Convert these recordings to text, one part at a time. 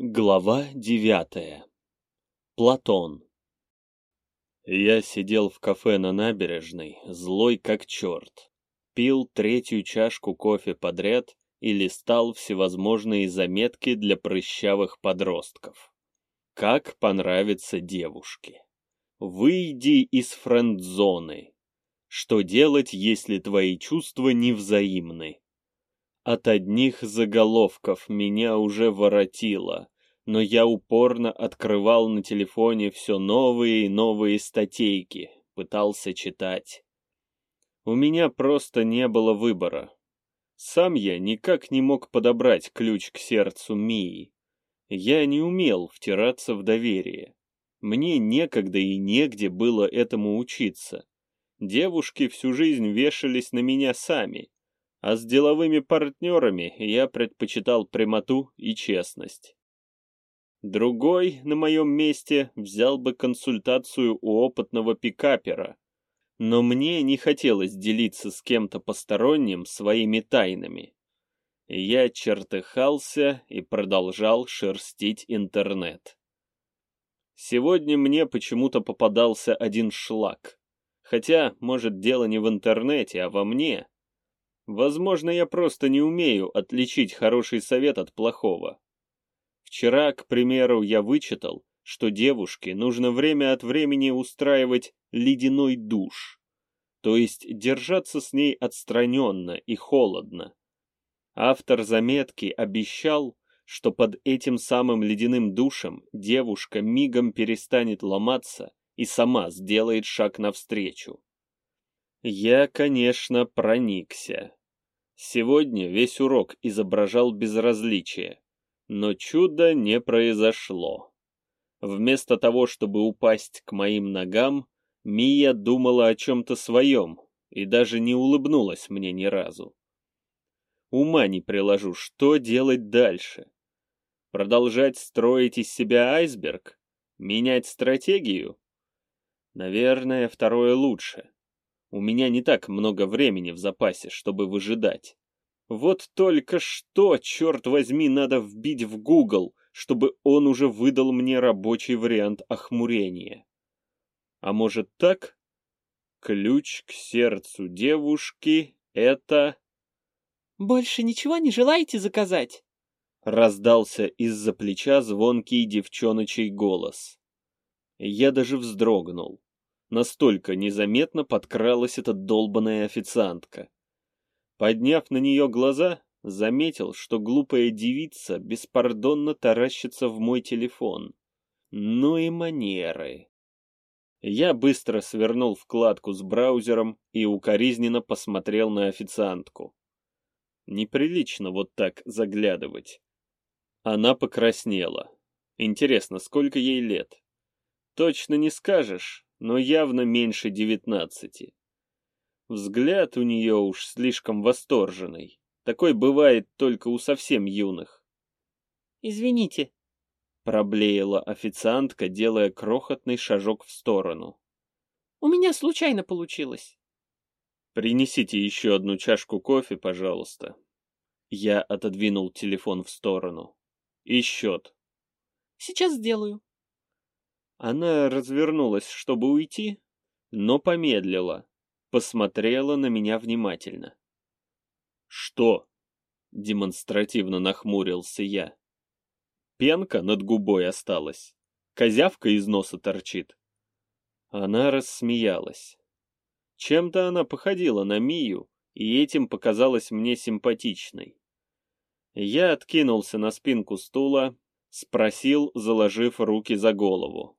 Глава девятая. Платон. Я сидел в кафе на набережной, злой как черт. Пил третью чашку кофе подряд и листал всевозможные заметки для прыщавых подростков. Как понравится девушке. Выйди из френд-зоны. Что делать, если твои чувства невзаимны? От одних заголовков меня уже воротило, но я упорно открывал на телефоне все новые и новые статейки, пытался читать. У меня просто не было выбора. Сам я никак не мог подобрать ключ к сердцу Мии. Я не умел втираться в доверие. Мне некогда и негде было этому учиться. Девушки всю жизнь вешались на меня сами, а с деловыми партнерами я предпочитал прямоту и честность. Другой на моем месте взял бы консультацию у опытного пикапера, но мне не хотелось делиться с кем-то посторонним своими тайнами. Я чертыхался и продолжал шерстить интернет. Сегодня мне почему-то попадался один шлак. Хотя, может, дело не в интернете, а во мне. Возможно, я просто не умею отличить хороший совет от плохого. Вчера, к примеру, я вычитал, что девушке нужно время от времени устраивать ледяной душ, то есть держаться с ней отстраненно и холодно. Автор заметки обещал, что под этим самым ледяным душем девушка мигом перестанет ломаться и сама сделает шаг навстречу. Я, конечно, проникся. Сегодня весь урок изображал безразличие, но чуда не произошло. Вместо того, чтобы упасть к моим ногам, Мия думала о чем-то своем и даже не улыбнулась мне ни разу. Ума не приложу, что делать дальше? Продолжать строить из себя айсберг? Менять стратегию? Наверное, второе лучше. У меня не так много времени в запасе, чтобы выжидать. Вот только что, черт возьми, надо вбить в Google, чтобы он уже выдал мне рабочий вариант охмурения. А может так? Ключ к сердцу девушки — это... «Больше ничего не желаете заказать?» Раздался из-за плеча звонкий девчоночий голос. Я даже вздрогнул. Настолько незаметно подкралась эта долбаная официантка. Подняв на нее глаза, заметил, что глупая девица беспардонно таращится в мой телефон. Ну и манеры. Я быстро свернул вкладку с браузером и укоризненно посмотрел на официантку. Неприлично вот так заглядывать. Она покраснела. Интересно, сколько ей лет? Точно не скажешь, но явно меньше девятнадцати. Взгляд у нее уж слишком восторженный. Такой бывает только у совсем юных. «Извините», — проблеяла официантка, делая крохотный шажок в сторону. «У меня случайно получилось». «Принесите еще одну чашку кофе, пожалуйста». Я отодвинул телефон в сторону. «И счет». «Сейчас сделаю». Она развернулась, чтобы уйти, но помедлила, посмотрела на меня внимательно. «Что?» — демонстративно нахмурился я. Пенка над губой осталась, козявка из носа торчит. Она рассмеялась. Чем-то она походила на Мию, и этим показалась мне симпатичной. Я откинулся на спинку стула, спросил, заложив руки за голову.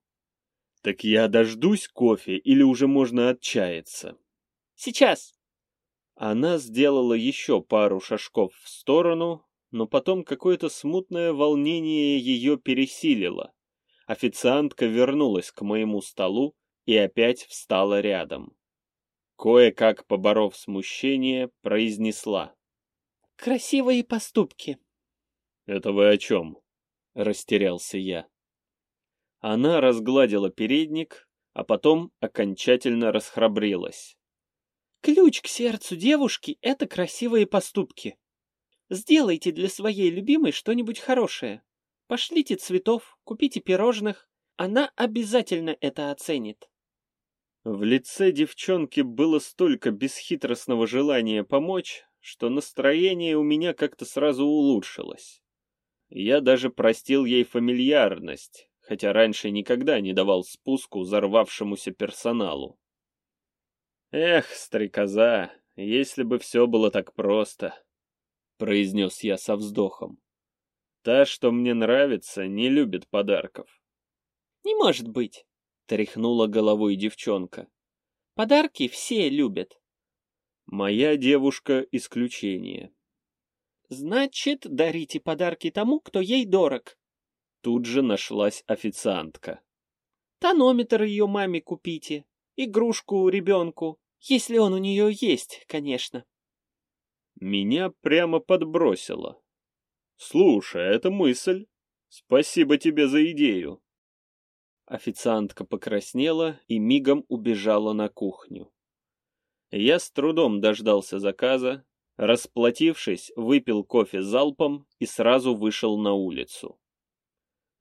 Так я дождусь кофе или уже можно отчаяться? Сейчас. Она сделала еще пару шажков в сторону, но потом какое-то смутное волнение ее пересилило. Официантка вернулась к моему столу и опять встала рядом. Кое-как поборов смущение, произнесла. «Красивые поступки». «Это вы о чем?» — растерялся я. Она разгладила передник, а потом окончательно расхрабрилась. Ключ к сердцу девушки — это красивые поступки. Сделайте для своей любимой что-нибудь хорошее. Пошлите цветов, купите пирожных. Она обязательно это оценит. В лице девчонки было столько бесхитростного желания помочь, что настроение у меня как-то сразу улучшилось. Я даже простил ей фамильярность, хотя раньше никогда не давал спуску взорвавшемуся персоналу. «Эх, стрекоза, если бы все было так просто», — произнес я со вздохом. «Та, что мне нравится, не любит подарков». «Не может быть», — тряхнула головой девчонка. «Подарки все любят». «Моя девушка — исключение». «Значит, дарите подарки тому, кто ей дорог». Тут же нашлась официантка. «Тонометр ее маме купите, игрушку ребенку, если он у нее есть, конечно». Меня прямо подбросило. «Слушай, это мысль. Спасибо тебе за идею». Официантка покраснела и мигом убежала на кухню. Я с трудом дождался заказа, расплатившись, выпил кофе залпом и сразу вышел на улицу.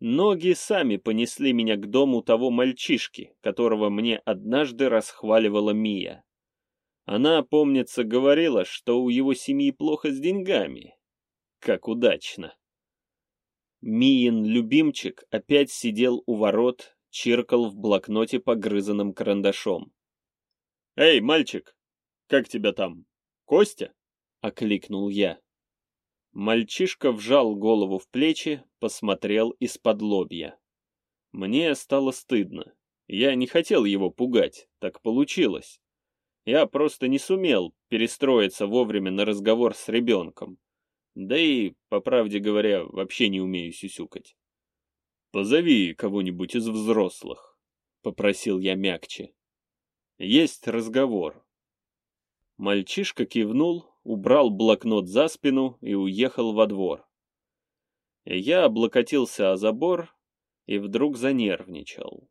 Ноги сами понесли меня к дому того мальчишки, которого мне однажды расхваливала Мия. Она, помнится, говорила, что у его семьи плохо с деньгами. Как удачно. Миин любимчик опять сидел у ворот, чиркал в блокноте погрызанным карандашом. «Эй, мальчик, как тебя там? Костя?» — окликнул я. Мальчишка вжал голову в плечи, посмотрел из-под лобья. Мне стало стыдно. Я не хотел его пугать, так получилось. Я просто не сумел перестроиться вовремя на разговор с ребенком. Да и, по правде говоря, вообще не умею сюсюкать. «Позови кого-нибудь из взрослых», — попросил я мягче. «Есть разговор». Мальчишка кивнул, убрал блокнот за спину и уехал во двор. Я облокотился о забор и вдруг занервничал.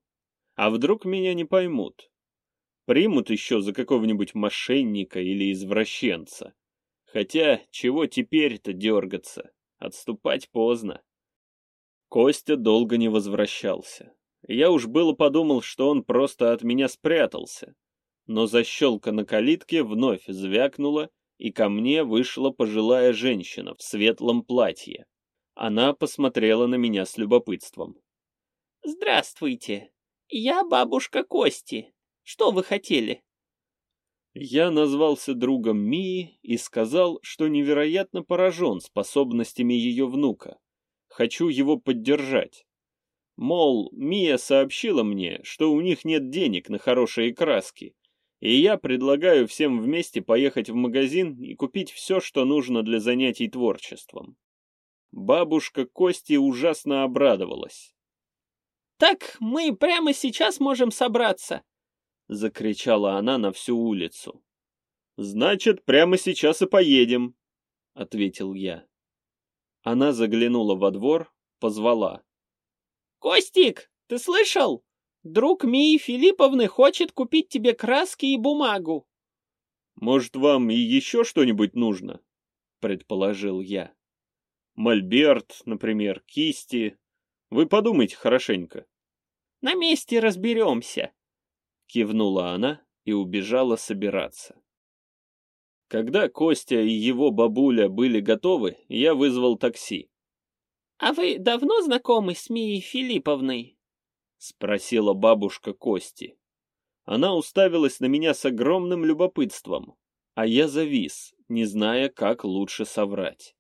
А вдруг меня не поймут? Примут еще за какого-нибудь мошенника или извращенца. Хотя, чего теперь-то дергаться? Отступать поздно. Костя долго не возвращался. Я уж было подумал, что он просто от меня спрятался. Но защелка на калитке вновь звякнула, и ко мне вышла пожилая женщина в светлом платье. Она посмотрела на меня с любопытством. «Здравствуйте, я бабушка Кости. Что вы хотели?» Я назвался другом Мии и сказал, что невероятно поражен способностями ее внука. Хочу его поддержать. Мол, Мия сообщила мне, что у них нет денег на хорошие краски, и я предлагаю всем вместе поехать в магазин и купить все, что нужно для занятий творчеством. Бабушка Кости ужасно обрадовалась. «Так мы прямо сейчас можем собраться!» — закричала она на всю улицу. «Значит, прямо сейчас и поедем», — ответил я. Она заглянула во двор, позвала. «Костик, ты слышал? Друг Мии Филипповны хочет купить тебе краски и бумагу». «Может, вам и еще что-нибудь нужно?» — предположил я. «Мольберт, например, кисти. Вы подумайте хорошенько». «На месте разберемся», — кивнула она и убежала собираться. Когда Костя и его бабуля были готовы, я вызвал такси. «А вы давно знакомы с Мией Филипповной?» — спросила бабушка Кости. Она уставилась на меня с огромным любопытством, а я завис, не зная, как лучше соврать.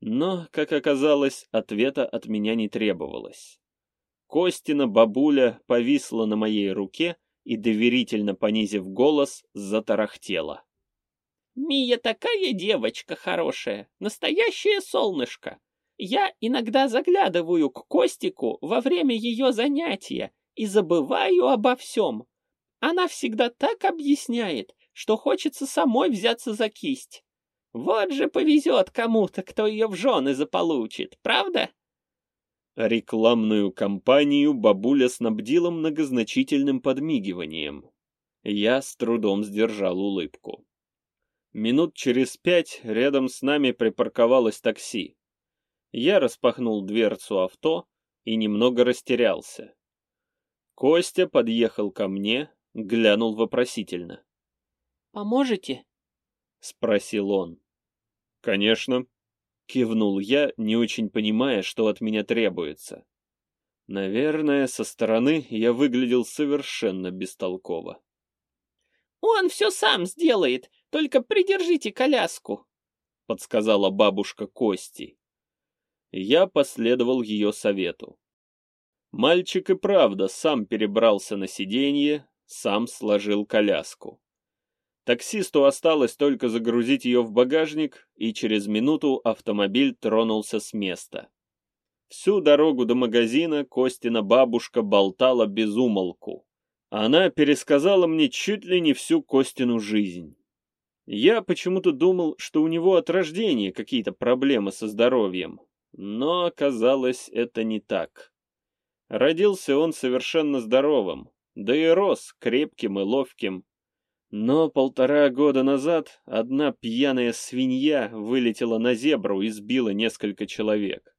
Но, как оказалось, ответа от меня не требовалось. Костина бабуля повисла на моей руке и, доверительно понизив голос, затарахтела. Мия такая девочка хорошая, настоящее солнышко. Я иногда заглядываю к Костику во время ее занятия и забываю обо всем. Она всегда так объясняет, что хочется самой взяться за кисть. Вот же повезет кому-то, кто ее в жены заполучит, правда? Рекламную кампанию бабуля снабдила многозначительным подмигиванием. Я с трудом сдержал улыбку. Минут через пять рядом с нами припарковалось такси. Я распахнул дверцу авто и немного растерялся. Костя подъехал ко мне, глянул вопросительно. «Поможете?» — спросил он. «Конечно», — кивнул я, не очень понимая, что от меня требуется. Наверное, со стороны я выглядел совершенно бестолково. «Он все сам сделает, только придержите коляску», — подсказала бабушка Кости. Я последовал ее совету. Мальчик и правда сам перебрался на сиденье, сам сложил коляску. Таксисту осталось только загрузить ее в багажник, и через минуту автомобиль тронулся с места. Всю дорогу до магазина Костина бабушка болтала без умолку. Она пересказала мне чуть ли не всю Костину жизнь. Я почему-то думал, что у него от рождения какие-то проблемы со здоровьем, но оказалось это не так. Родился он совершенно здоровым, да и рос крепким и ловким, но полтора года назад одна пьяная свинья вылетела на зебру и сбила несколько человек.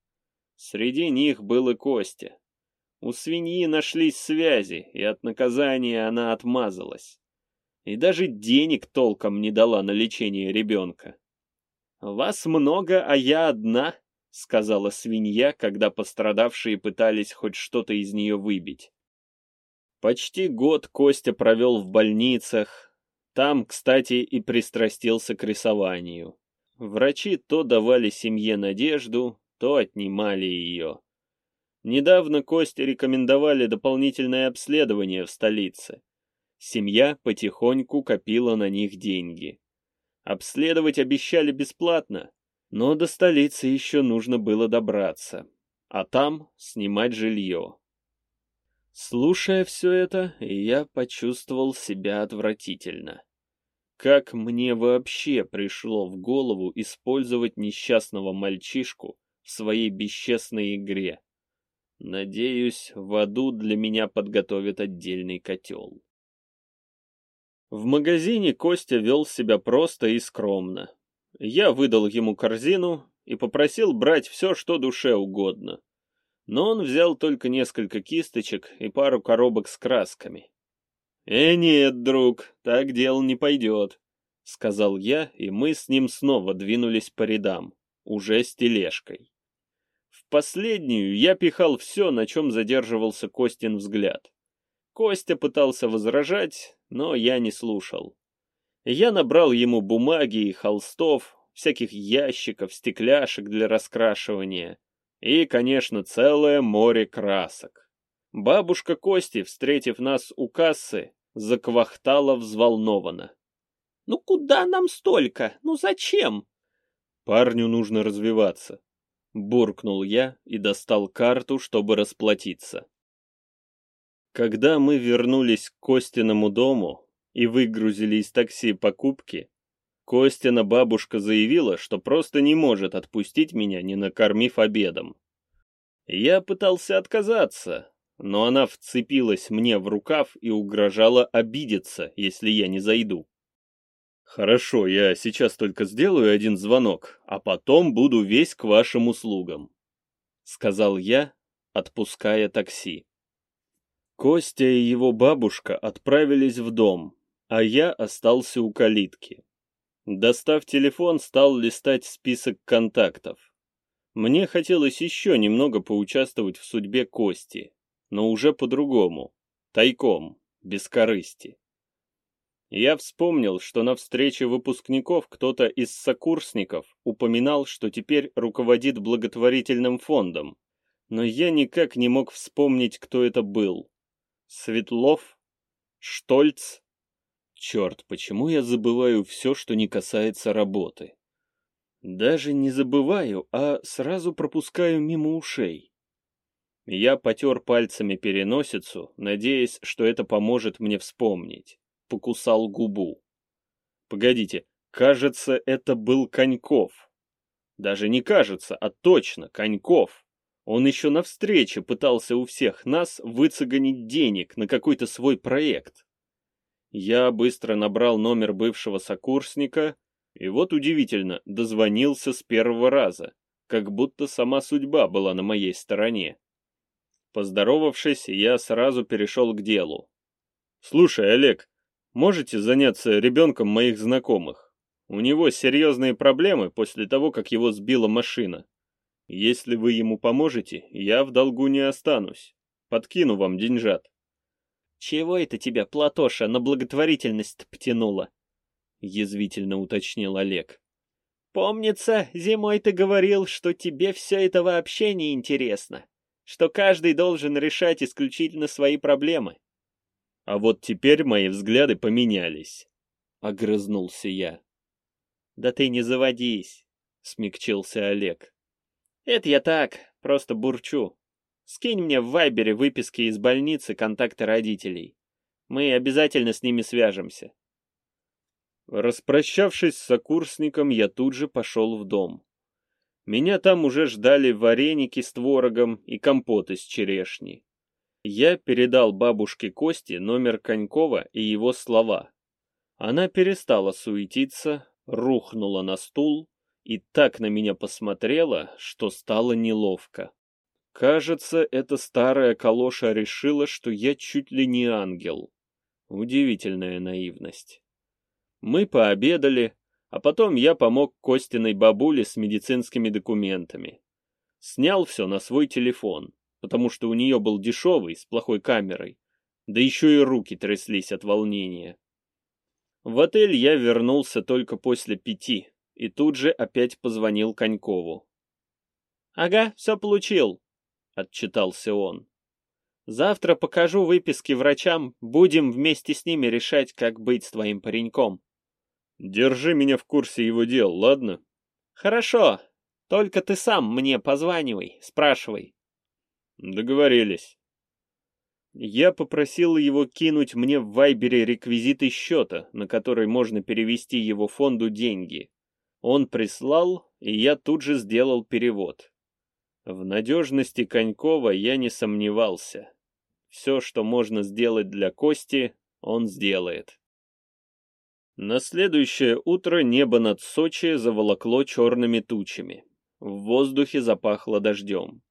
Среди них был и Костя. У свиньи нашлись связи, и от наказания она отмазалась. И даже денег толком не дала на лечение ребенка. «Вас много, а я одна», — сказала свинья, когда пострадавшие пытались хоть что-то из нее выбить. Почти год Костя провел в больницах, там, кстати, и пристрастился к рисованию. Врачи то давали семье надежду, то отнимали ее. Недавно Косте рекомендовали дополнительное обследование в столице. Семья потихоньку копила на них деньги. Обследовать обещали бесплатно, но до столицы еще нужно было добраться, а там снимать жилье. Слушая все это, я почувствовал себя отвратительно. Как мне вообще пришло в голову использовать несчастного мальчишку в своей бесчестной игре? Надеюсь, в аду для меня подготовят отдельный котел. В магазине Костя вел себя просто и скромно. Я выдал ему корзину и попросил брать все, что душе угодно но он взял только несколько кисточек и пару коробок с красками. «Э, нет, друг, так дело не пойдет», — сказал я, и мы с ним снова двинулись по рядам, уже с тележкой. В последнюю я пихал все, на чем задерживался Костин взгляд. Костя пытался возражать, но я не слушал. Я набрал ему бумаги и холстов, всяких ящиков, стекляшек для раскрашивания, и, конечно, целое море красок. Бабушка Кости, встретив нас у кассы, заквахтала взволнованно. «Ну куда нам столько? Ну зачем?» «Парню нужно развиваться», — буркнул я и достал карту, чтобы расплатиться. Когда мы вернулись к Костиному дому и выгрузили из такси покупки, Костина бабушка заявила, что просто не может отпустить меня, не накормив обедом. Я пытался отказаться, но она вцепилась мне в рукав и угрожала обидеться, если я не зайду. «Хорошо, я сейчас только сделаю один звонок, а потом буду весь к вашим услугам», — сказал я, отпуская такси. Костя и его бабушка отправились в дом, а я остался у калитки. Достав телефон, стал листать список контактов. Мне хотелось еще немного поучаствовать в судьбе Кости, но уже по-другому, тайком, без корысти. Я вспомнил, что на встрече выпускников кто-то из сокурсников упоминал, что теперь руководит благотворительным фондом, но я никак не мог вспомнить, кто это был. Светлов? Штольц? Черт, почему я забываю все, что не касается работы? Даже не забываю, а сразу пропускаю мимо ушей. Я потер пальцами переносицу, надеясь, что это поможет мне вспомнить. Покусал губу. Погодите, кажется, это был Коньков. Даже не кажется, а точно, Коньков. Он еще на встрече пытался у всех нас выцеганить денег на какой-то свой проект. Я быстро набрал номер бывшего сокурсника, и вот удивительно, дозвонился с первого раза. как будто сама судьба была на моей стороне. Поздоровавшись, я сразу перешел к делу. «Слушай, Олег, можете заняться ребенком моих знакомых? У него серьезные проблемы после того, как его сбила машина. Если вы ему поможете, я в долгу не останусь. Подкину вам деньжат». «Чего это тебя, Платоша, на благотворительность потянуло?» — язвительно уточнил Олег. «Помнится, зимой ты говорил, что тебе все это вообще не интересно, что каждый должен решать исключительно свои проблемы». «А вот теперь мои взгляды поменялись», — огрызнулся я. «Да ты не заводись», — смягчился Олег. «Это я так, просто бурчу. Скинь мне в Вайбере выписки из больницы контакты родителей. Мы обязательно с ними свяжемся. Распрощавшись с сокурсником, я тут же пошел в дом. Меня там уже ждали вареники с творогом и компот из черешни. Я передал бабушке Кости номер Конькова и его слова. Она перестала суетиться, рухнула на стул и так на меня посмотрела, что стало неловко. Кажется, эта старая калоша решила, что я чуть ли не ангел. Удивительная наивность. Мы пообедали, а потом я помог Костиной бабуле с медицинскими документами. Снял все на свой телефон, потому что у нее был дешевый, с плохой камерой, да еще и руки тряслись от волнения. В отель я вернулся только после пяти и тут же опять позвонил Конькову. «Ага, все получил», — отчитался он. «Завтра покажу выписки врачам, будем вместе с ними решать, как быть с твоим пареньком». «Держи меня в курсе его дел, ладно?» «Хорошо, только ты сам мне позванивай, спрашивай». «Договорились». Я попросил его кинуть мне в Вайбере реквизиты счета, на который можно перевести его фонду деньги. Он прислал, и я тут же сделал перевод. В надежности Конькова я не сомневался. Все, что можно сделать для Кости, он сделает. На следующее утро небо над Сочи заволокло черными тучами. В воздухе запахло дождем.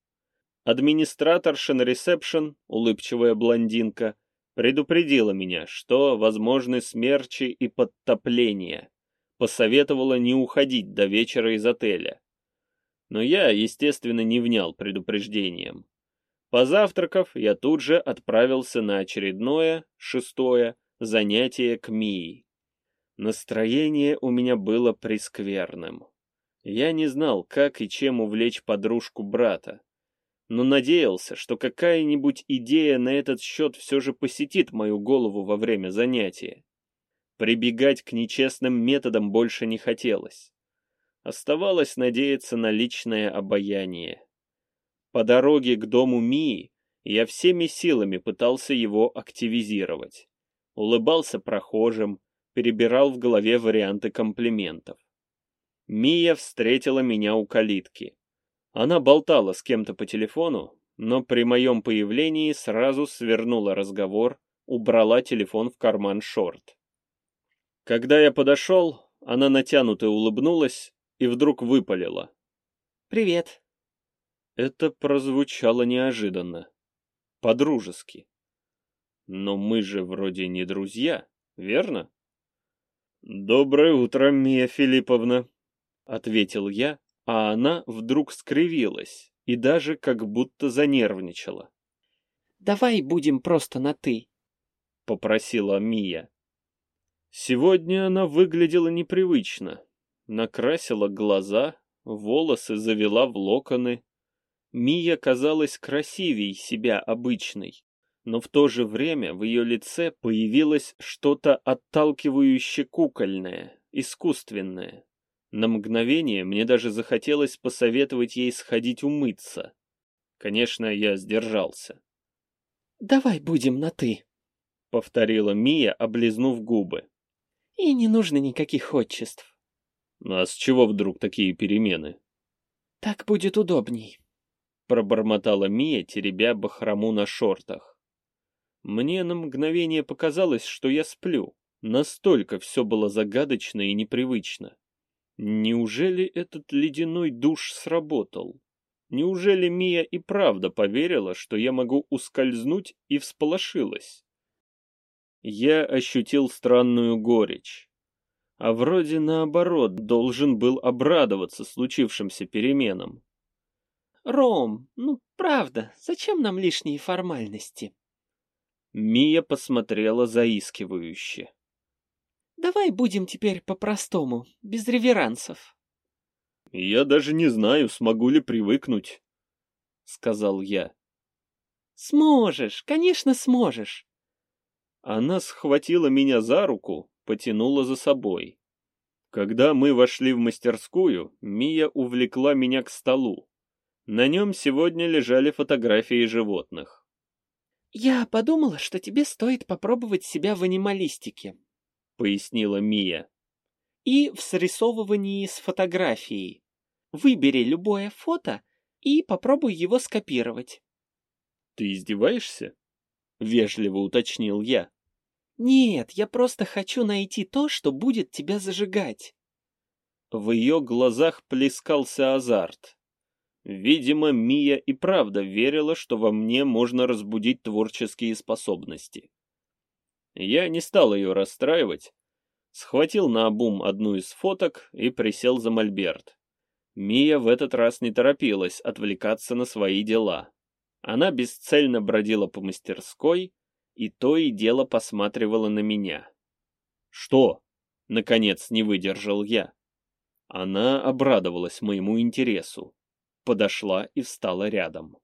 Администраторша на ресепшн, улыбчивая блондинка, предупредила меня, что возможны смерчи и подтопления. Посоветовала не уходить до вечера из отеля но я, естественно, не внял предупреждением. Позавтракав, я тут же отправился на очередное, шестое, занятие к Мии. Настроение у меня было прескверным. Я не знал, как и чем увлечь подружку брата, но надеялся, что какая-нибудь идея на этот счет все же посетит мою голову во время занятия. Прибегать к нечестным методам больше не хотелось. Оставалось надеяться на личное обаяние. По дороге к дому Мии я всеми силами пытался его активизировать. Улыбался прохожим, перебирал в голове варианты комплиментов. Мия встретила меня у калитки. Она болтала с кем-то по телефону, но при моем появлении сразу свернула разговор, убрала телефон в карман шорт. Когда я подошел, она натянуто улыбнулась, и вдруг выпалила. «Привет». Это прозвучало неожиданно. По-дружески. Но мы же вроде не друзья, верно? «Доброе утро, Мия Филипповна», — ответил я, а она вдруг скривилась и даже как будто занервничала. «Давай будем просто на «ты», — попросила Мия. Сегодня она выглядела непривычно, накрасила глаза, волосы завела в локоны. Мия казалась красивей себя обычной, но в то же время в ее лице появилось что-то отталкивающе кукольное, искусственное. На мгновение мне даже захотелось посоветовать ей сходить умыться. Конечно, я сдержался. «Давай будем на «ты», — повторила Мия, облизнув губы. «И не нужно никаких отчеств. А с чего вдруг такие перемены? Так будет удобней. Пробормотала Мия, теребя бахрому на шортах. Мне на мгновение показалось, что я сплю. Настолько все было загадочно и непривычно. Неужели этот ледяной душ сработал? Неужели Мия и правда поверила, что я могу ускользнуть и всполошилась? Я ощутил странную горечь. А вроде наоборот должен был обрадоваться случившимся переменам. «Ром, ну правда, зачем нам лишние формальности?» Мия посмотрела заискивающе. «Давай будем теперь по-простому, без реверансов». «Я даже не знаю, смогу ли привыкнуть», — сказал я. «Сможешь, конечно, сможешь». Она схватила меня за руку, потянула за собой. Когда мы вошли в мастерскую, Мия увлекла меня к столу. На нем сегодня лежали фотографии животных. «Я подумала, что тебе стоит попробовать себя в анималистике», — пояснила Мия. «И в срисовывании с фотографией. Выбери любое фото и попробуй его скопировать». «Ты издеваешься?» — вежливо уточнил я. «Нет, я просто хочу найти то, что будет тебя зажигать». В ее глазах плескался азарт. Видимо, Мия и правда верила, что во мне можно разбудить творческие способности. Я не стал ее расстраивать, схватил на обум одну из фоток и присел за мольберт. Мия в этот раз не торопилась отвлекаться на свои дела. Она бесцельно бродила по мастерской и то и дело посматривала на меня. «Что?» — наконец не выдержал я. Она обрадовалась моему интересу подошла и встала рядом.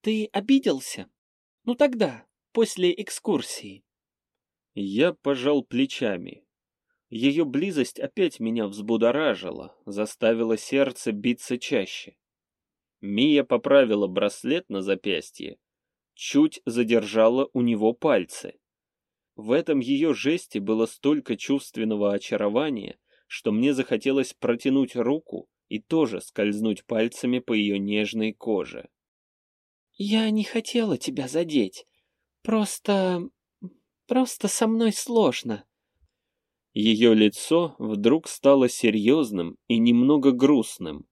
«Ты обиделся? Ну тогда, после экскурсии». Я пожал плечами. Ее близость опять меня взбудоражила, заставила сердце биться чаще. Мия поправила браслет на запястье, чуть задержала у него пальцы. В этом ее жесте было столько чувственного очарования, что мне захотелось протянуть руку и тоже скользнуть пальцами по ее нежной коже. «Я не хотела тебя задеть. Просто... просто со мной сложно». Ее лицо вдруг стало серьезным и немного грустным.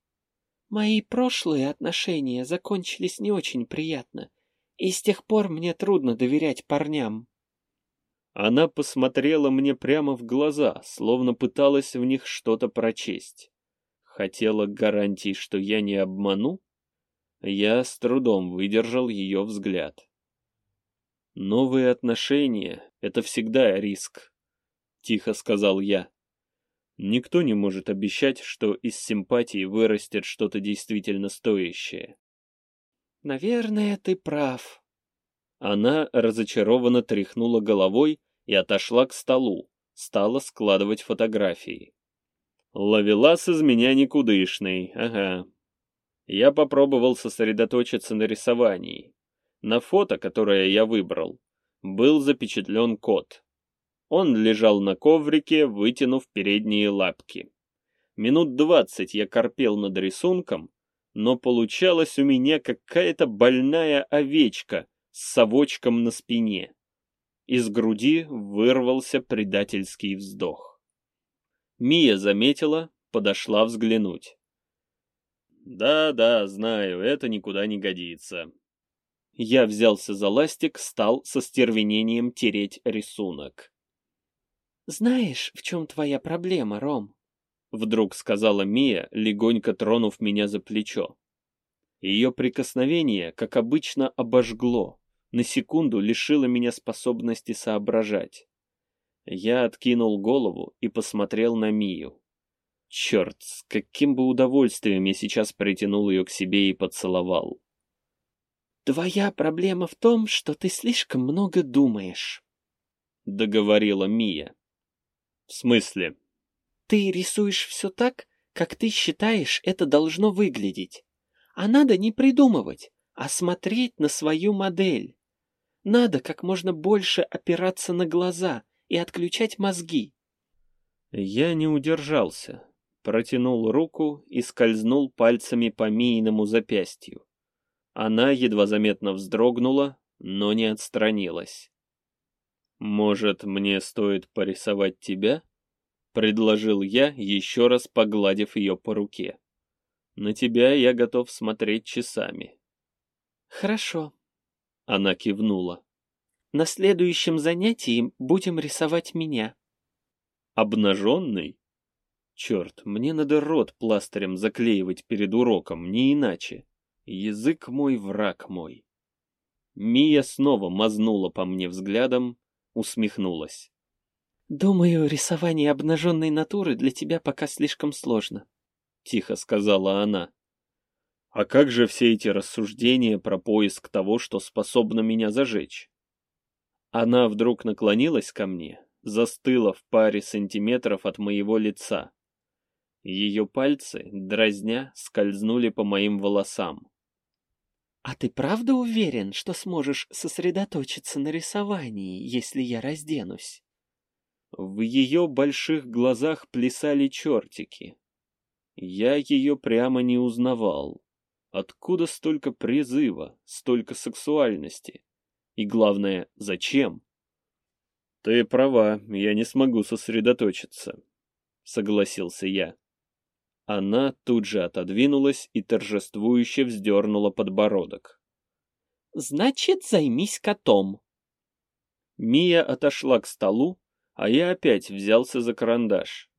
«Мои прошлые отношения закончились не очень приятно, и с тех пор мне трудно доверять парням». Она посмотрела мне прямо в глаза, словно пыталась в них что-то прочесть хотела гарантий, что я не обману, я с трудом выдержал ее взгляд. «Новые отношения — это всегда риск», — тихо сказал я. «Никто не может обещать, что из симпатии вырастет что-то действительно стоящее». «Наверное, ты прав». Она разочарованно тряхнула головой и отошла к столу, стала складывать фотографии. Ловелас из меня никудышный, ага. Я попробовал сосредоточиться на рисовании. На фото, которое я выбрал, был запечатлен кот. Он лежал на коврике, вытянув передние лапки. Минут двадцать я корпел над рисунком, но получалась у меня какая-то больная овечка с совочком на спине. Из груди вырвался предательский вздох. Мия заметила, подошла взглянуть. «Да-да, знаю, это никуда не годится». Я взялся за ластик, стал со стервенением тереть рисунок. «Знаешь, в чем твоя проблема, Ром?» Вдруг сказала Мия, легонько тронув меня за плечо. Ее прикосновение, как обычно, обожгло, на секунду лишило меня способности соображать. Я откинул голову и посмотрел на Мию. Черт, с каким бы удовольствием я сейчас притянул ее к себе и поцеловал. «Твоя проблема в том, что ты слишком много думаешь», — договорила Мия. «В смысле?» «Ты рисуешь все так, как ты считаешь это должно выглядеть. А надо не придумывать, а смотреть на свою модель. Надо как можно больше опираться на глаза, и отключать мозги. Я не удержался, протянул руку и скользнул пальцами по Мииному запястью. Она едва заметно вздрогнула, но не отстранилась. «Может, мне стоит порисовать тебя?» — предложил я, еще раз погладив ее по руке. «На тебя я готов смотреть часами». «Хорошо», — она кивнула. «На следующем занятии будем рисовать меня». «Обнаженный?» Черт, мне надо рот пластырем заклеивать перед уроком, не иначе. Язык мой, враг мой. Мия снова мазнула по мне взглядом, усмехнулась. «Думаю, рисование обнаженной натуры для тебя пока слишком сложно», — тихо сказала она. «А как же все эти рассуждения про поиск того, что способно меня зажечь?» Она вдруг наклонилась ко мне, застыла в паре сантиметров от моего лица. Ее пальцы, дразня, скользнули по моим волосам. «А ты правда уверен, что сможешь сосредоточиться на рисовании, если я разденусь?» В ее больших глазах плясали чертики. Я ее прямо не узнавал. Откуда столько призыва, столько сексуальности? И главное, зачем? Ты права, я не смогу сосредоточиться, согласился я. Она тут же отодвинулась и торжествующе вздернула подбородок. «Значит, займись котом». Мия отошла к столу, а я опять взялся за карандаш.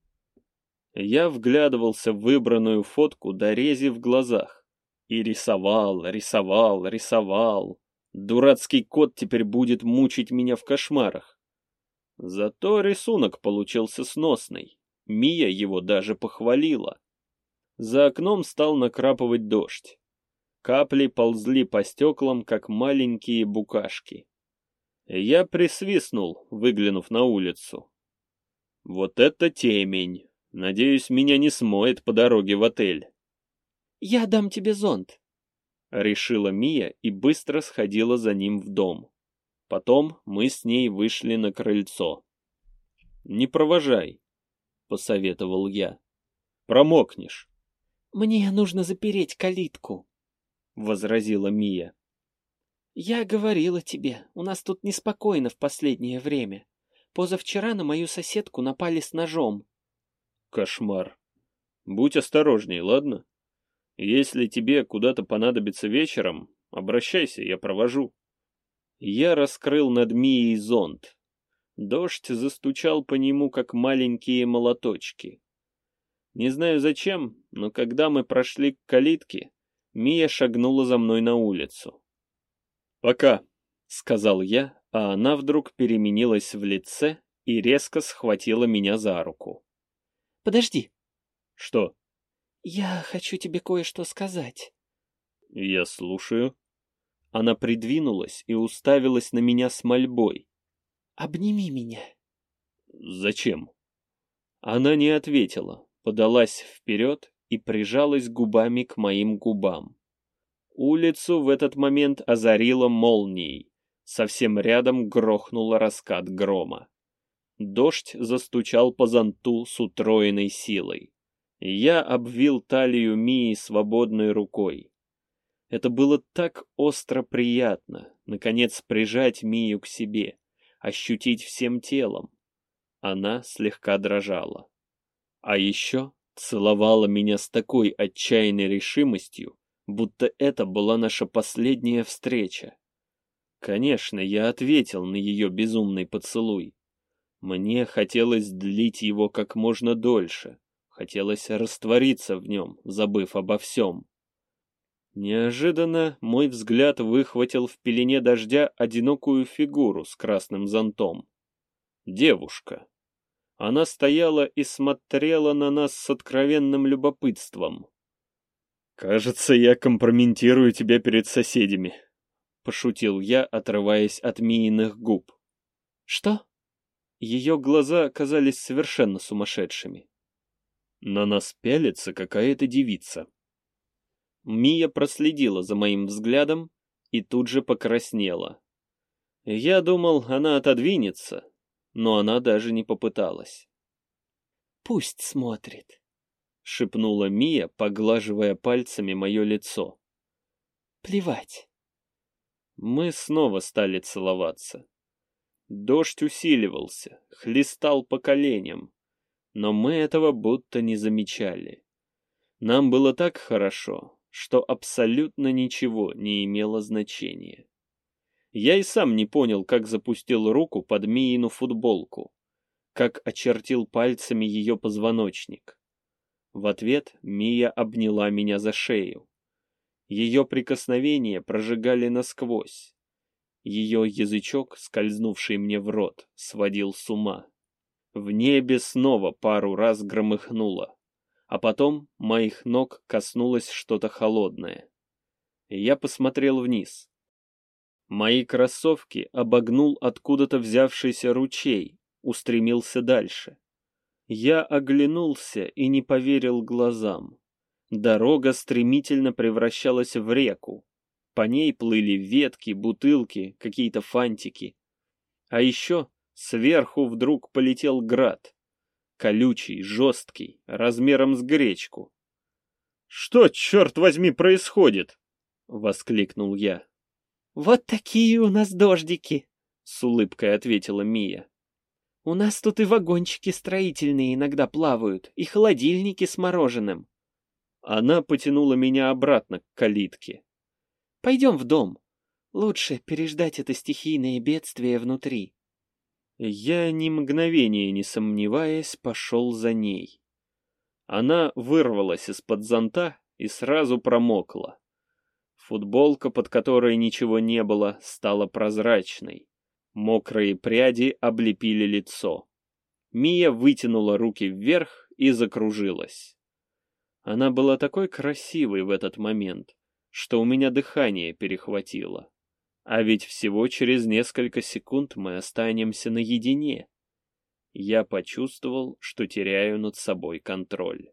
Я вглядывался в выбранную фотку до рези в глазах и рисовал, рисовал, рисовал. Дурацкий кот теперь будет мучить меня в кошмарах. Зато рисунок получился сносный. Мия его даже похвалила. За окном стал накрапывать дождь. Капли ползли по стеклам, как маленькие букашки. Я присвистнул, выглянув на улицу. Вот это темень. Надеюсь, меня не смоет по дороге в отель. Я дам тебе зонт, решила Мия и быстро сходила за ним в дом. Потом мы с ней вышли на крыльцо. Не провожай, посоветовал я. Промокнешь. «Мне нужно запереть калитку», — возразила Мия. «Я говорила тебе, у нас тут неспокойно в последнее время. Позавчера на мою соседку напали с ножом». «Кошмар. Будь осторожней, ладно? Если тебе куда-то понадобится вечером, обращайся, я провожу». Я раскрыл над Мией зонт. Дождь застучал по нему, как маленькие молоточки. Не знаю зачем, но когда мы прошли к калитке, Мия шагнула за мной на улицу. «Пока», — сказал я, а она вдруг переменилась в лице и резко схватила меня за руку. «Подожди». «Что?» «Я хочу тебе кое-что сказать». «Я слушаю». Она придвинулась и уставилась на меня с мольбой. «Обними меня». «Зачем?» Она не ответила, подалась вперед и прижалась губами к моим губам. Улицу в этот момент озарило молнией. Совсем рядом грохнуло раскат грома. Дождь застучал по зонту с утроенной силой. Я обвил талию Мии свободной рукой. Это было так остро приятно, наконец прижать Мию к себе, ощутить всем телом. Она слегка дрожала. А еще целовала меня с такой отчаянной решимостью, будто это была наша последняя встреча. Конечно, я ответил на ее безумный поцелуй. Мне хотелось длить его как можно дольше, хотелось раствориться в нем, забыв обо всем. Неожиданно мой взгляд выхватил в пелене дождя одинокую фигуру с красным зонтом. Девушка. Она стояла и смотрела на нас с откровенным любопытством. «Кажется, я компрометирую тебя перед соседями», — пошутил я, отрываясь от Мииных губ. «Что?» Ее глаза казались совершенно сумасшедшими. На нас пялится какая-то девица. Мия проследила за моим взглядом и тут же покраснела. Я думал, она отодвинется, но она даже не попыталась. «Пусть смотрит», — шепнула Мия, поглаживая пальцами мое лицо. «Плевать». Мы снова стали целоваться. Дождь усиливался, хлестал по коленям. но мы этого будто не замечали. Нам было так хорошо, что абсолютно ничего не имело значения. Я и сам не понял, как запустил руку под Миину футболку, как очертил пальцами ее позвоночник. В ответ Мия обняла меня за шею. Ее прикосновения прожигали насквозь. Ее язычок, скользнувший мне в рот, сводил с ума. В небе снова пару раз громыхнуло, а потом моих ног коснулось что-то холодное. Я посмотрел вниз. Мои кроссовки обогнул откуда-то взявшийся ручей, устремился дальше. Я оглянулся и не поверил глазам. Дорога стремительно превращалась в реку. По ней плыли ветки, бутылки, какие-то фантики. А еще сверху вдруг полетел град. Колючий, жесткий, размером с гречку. «Что, черт возьми, происходит?» — воскликнул я. «Вот такие у нас дождики!» — с улыбкой ответила Мия. У нас тут и вагончики строительные иногда плавают, и холодильники с мороженым. Она потянула меня обратно к калитке. Пойдем в дом. Лучше переждать это стихийное бедствие внутри. Я ни мгновения не сомневаясь пошел за ней. Она вырвалась из-под зонта и сразу промокла. Футболка, под которой ничего не было, стала прозрачной. Мокрые пряди облепили лицо. Мия вытянула руки вверх и закружилась. Она была такой красивой в этот момент, что у меня дыхание перехватило. А ведь всего через несколько секунд мы останемся наедине. Я почувствовал, что теряю над собой контроль.